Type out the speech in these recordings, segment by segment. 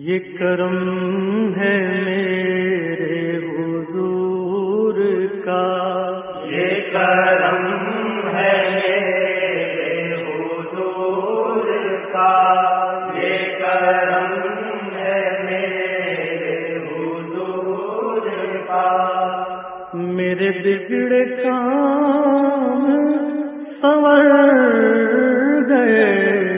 یہ کرم ہے میرے حضور کا۔ یہ کرم ہے میرے حضور کا۔ یہ کرم ہے میرے حضور کا۔ میرے بگڑے کام سور گئے۔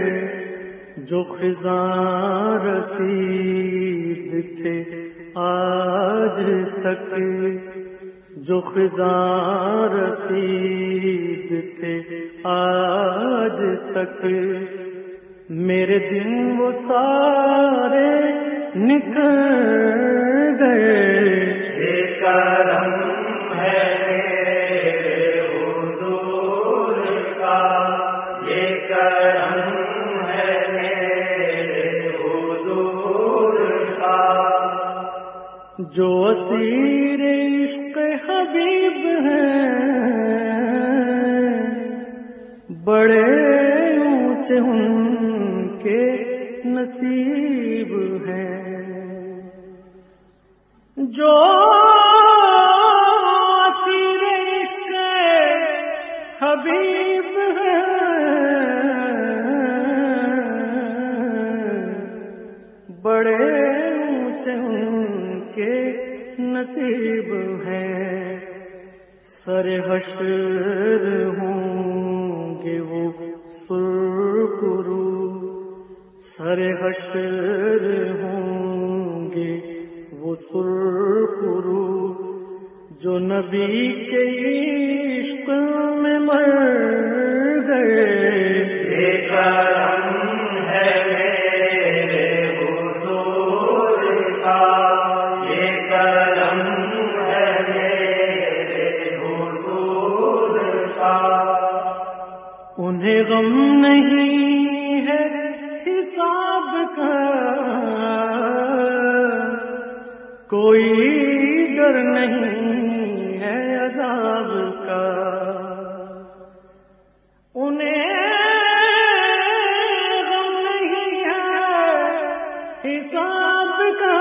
جو خزاں رسید تھے آج تک، جو خزاں رسید تھے آج تک، میرے دن وہ سارے نکل جو اسیر عشق حبیب ہیں، بڑے اونچے ان کے نصیب ہیں۔ جو اسیر عشق حبیب ہیں، بڑے اونچے ان کے نصیب ہیں سر حشر ہوں گے وہ سرخرو۔ سر حشر ہوں گے وہ سرخرو۔ جو نبی کے عشق میں مر گئے۔ ہے۔ انہیں غم نہیں ہے حساب کا۔ کوئی ڈر نہیں ہے عذاب کا۔ انہیں غم نہیں ہے حساب کا۔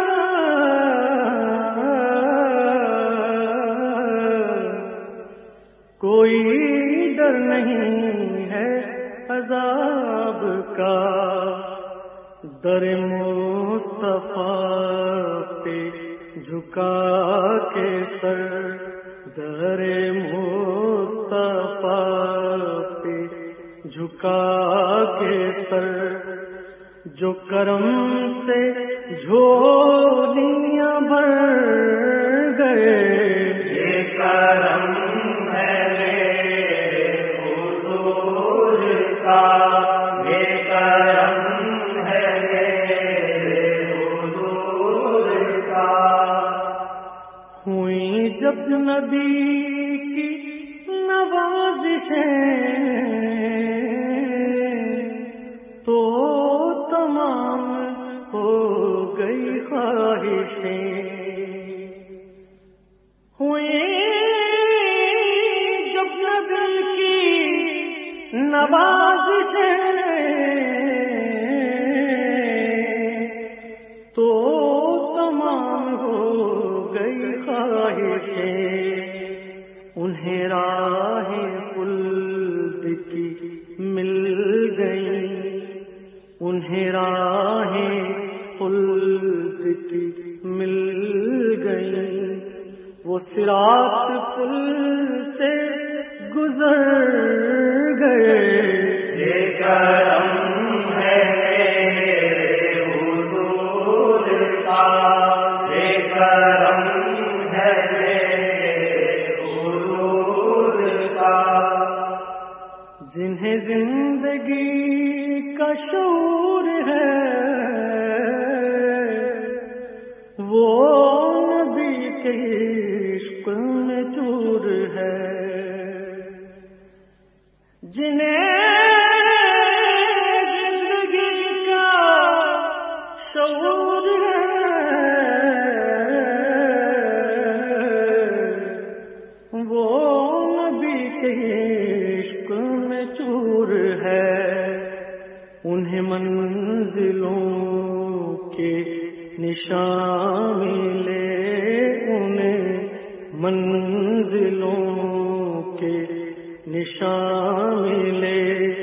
کوئی ڈر نہیں عذاب کا در مصطفیٰ پہ جھکا کے سر، در مصطفیٰ پہ جھکا کے سر۔ جو کرم سے جھولیاں بھر گئے جب نبی کی نوازشیں تو تمام ہو گئی خواہشیں۔ ہوئی جب نبی کی نوازشیں انہیں راہ خلد کی مل گئی۔ انہیں راہ خلد کی مل گئی۔ وہ سرات پل سے گزر گئے۔ جنہیں زندگی کا شعور ہے۔ وہ نبی کے عشق میں چور ہے۔ جنہیں زندگی کا شعور ہے۔ وہ نبی کے عشق میں ہے انہیں منزلوں کے نشان ملے انہیں منزلوں کے نشان ملے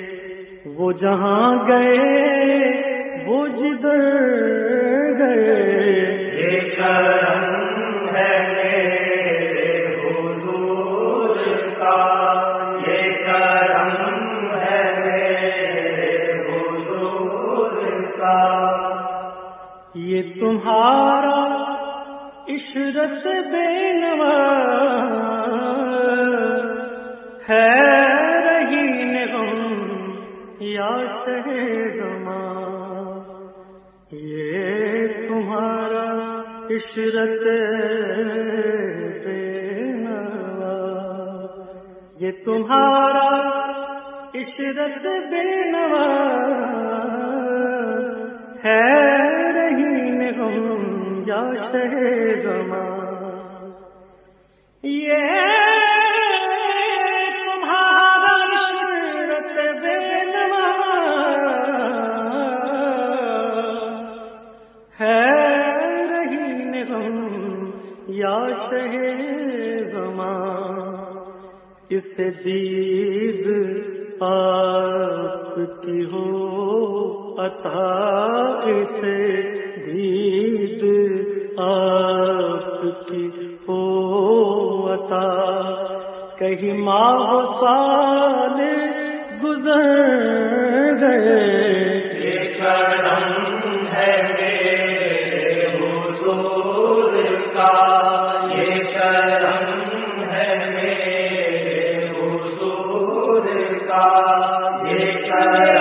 وہ جہاں گئے، وہ جدھر گئے تمہارا عشرت بے نوا ہے رہی نغم یا شہ زمان یہ تمہارا عشرت بے نوا یہ تمہارا عشرت بے نوا ہے یا شہ زمان یہ تمہارا ہے رہی یا شہ زمان اس دید آپ کی ہو۔ عطا سے دید آپ کی ہو عطا کہیں ماہ سال گزر گئے Yeah.